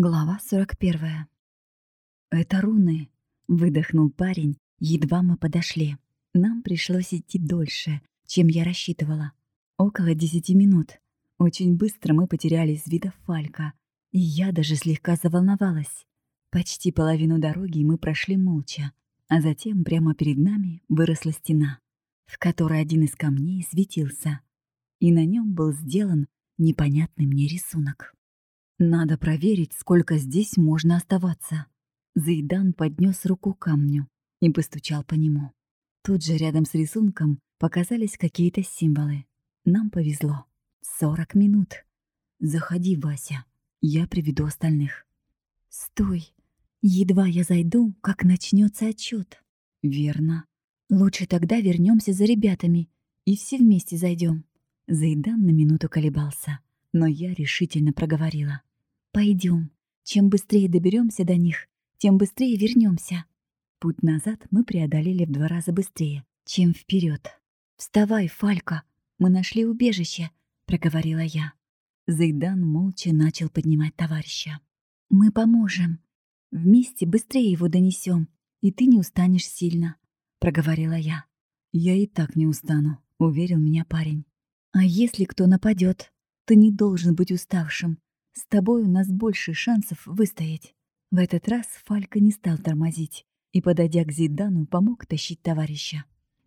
Глава 41. «Это руны», — выдохнул парень, едва мы подошли. Нам пришлось идти дольше, чем я рассчитывала. Около десяти минут. Очень быстро мы потеряли из вида Фалька, и я даже слегка заволновалась. Почти половину дороги мы прошли молча, а затем прямо перед нами выросла стена, в которой один из камней светился, и на нем был сделан непонятный мне рисунок. Надо проверить, сколько здесь можно оставаться. Зайдан поднес руку к камню и постучал по нему. Тут же рядом с рисунком показались какие-то символы. Нам повезло. 40 минут. Заходи, Вася. Я приведу остальных. Стой. Едва я зайду, как начнется отчет. Верно. Лучше тогда вернемся за ребятами и все вместе зайдем. Зайдан на минуту колебался, но я решительно проговорила. Пойдем. Чем быстрее доберемся до них, тем быстрее вернемся. Путь назад мы преодолели в два раза быстрее, чем вперед. Вставай, Фалька, мы нашли убежище, проговорила я. Зайдан молча начал поднимать товарища. Мы поможем. Вместе быстрее его донесем, и ты не устанешь сильно, проговорила я. Я и так не устану, уверил меня парень. А если кто нападет, ты не должен быть уставшим. С тобой у нас больше шансов выстоять. В этот раз Фалька не стал тормозить и, подойдя к Зидану, помог тащить товарища.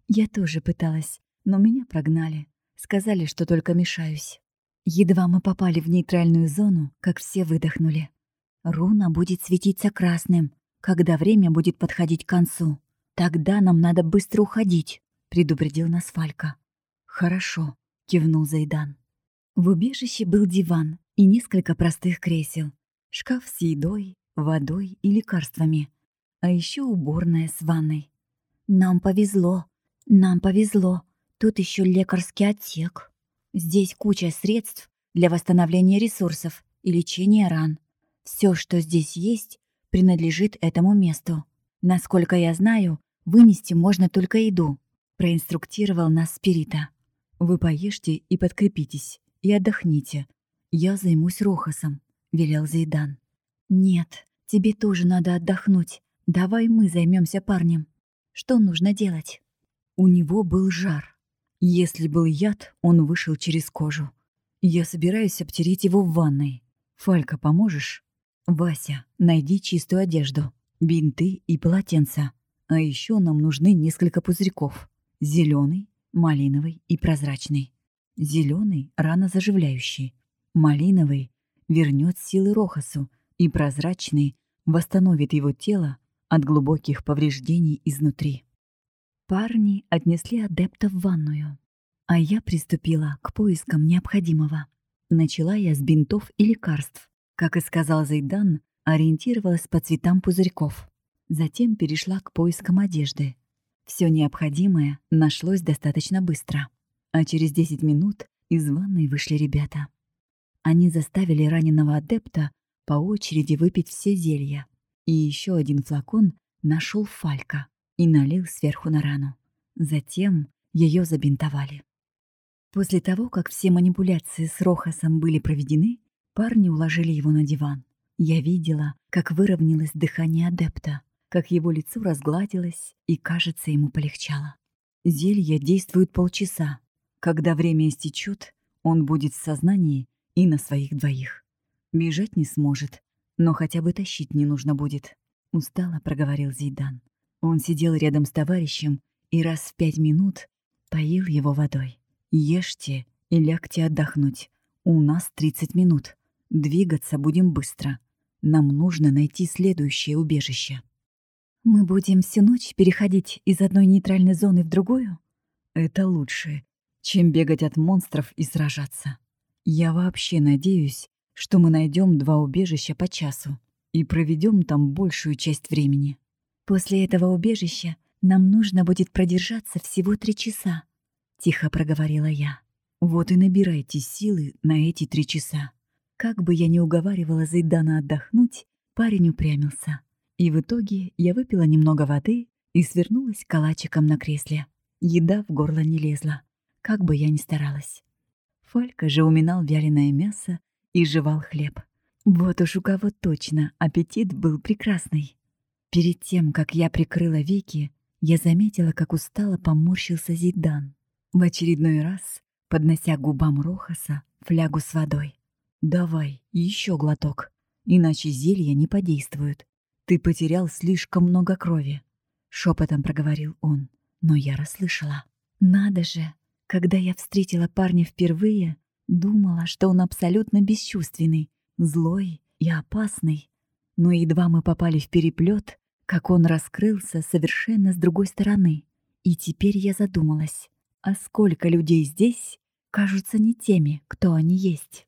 Я тоже пыталась, но меня прогнали. Сказали, что только мешаюсь. Едва мы попали в нейтральную зону, как все выдохнули. Руна будет светиться красным, когда время будет подходить к концу. Тогда нам надо быстро уходить, предупредил нас Фалька. Хорошо, кивнул Зайдан. В убежище был диван и несколько простых кресел, шкаф с едой, водой и лекарствами, а еще уборная с ванной. Нам повезло, нам повезло. Тут еще лекарский отсек. Здесь куча средств для восстановления ресурсов и лечения ран. Все, что здесь есть, принадлежит этому месту. Насколько я знаю, вынести можно только еду, проинструктировал нас Спирита. Вы поешьте и подкрепитесь, и отдохните. Я займусь Рохасом», — велел Зейдан. «Нет, тебе тоже надо отдохнуть. Давай мы займемся парнем. Что нужно делать?» У него был жар. Если был яд, он вышел через кожу. Я собираюсь обтереть его в ванной. Фалька, поможешь? Вася, найди чистую одежду, бинты и полотенца. А еще нам нужны несколько пузырьков. Зеленый, малиновый и прозрачный. Зеленый рано заживляющий. Малиновый вернет силы Рохасу, и прозрачный восстановит его тело от глубоких повреждений изнутри. Парни отнесли адепта в ванную, а я приступила к поискам необходимого. Начала я с бинтов и лекарств. Как и сказал Зайдан, ориентировалась по цветам пузырьков. Затем перешла к поискам одежды. Все необходимое нашлось достаточно быстро а через 10 минут из ванной вышли ребята. Они заставили раненого адепта по очереди выпить все зелья. И еще один флакон нашел Фалька и налил сверху на рану. Затем ее забинтовали. После того, как все манипуляции с Рохасом были проведены, парни уложили его на диван. Я видела, как выровнялось дыхание адепта, как его лицо разгладилось и, кажется, ему полегчало. Зелье действует полчаса, когда время истечет, он будет в сознании и на своих двоих. Бежать не сможет, но хотя бы тащить не нужно будет. Устало проговорил Зейдан. Он сидел рядом с товарищем и раз в пять минут поил его водой. Ешьте и лягте отдохнуть. У нас 30 минут. Двигаться будем быстро. Нам нужно найти следующее убежище. Мы будем всю ночь переходить из одной нейтральной зоны в другую? Это лучше, чем бегать от монстров и сражаться. Я вообще надеюсь, что мы найдем два убежища по часу и проведем там большую часть времени. После этого убежища нам нужно будет продержаться всего три часа, тихо проговорила я. Вот и набирайте силы на эти три часа. Как бы я ни уговаривала Зайдана отдохнуть, парень упрямился. И в итоге я выпила немного воды и свернулась калачиком на кресле. Еда в горло не лезла как бы я ни старалась. Фалька же уминал вяленое мясо и жевал хлеб. Вот уж у кого точно аппетит был прекрасный. Перед тем, как я прикрыла веки, я заметила, как устало поморщился Зидан. В очередной раз, поднося губам Рохаса флягу с водой. «Давай, еще глоток, иначе зелья не подействуют. Ты потерял слишком много крови», — шепотом проговорил он, но я расслышала. «Надо же, когда я встретила парня впервые, думала, что он абсолютно бесчувственный, злой и опасный. Но едва мы попали в переплет, как он раскрылся совершенно с другой стороны. И теперь я задумалась, а сколько людей здесь кажутся не теми, кто они есть.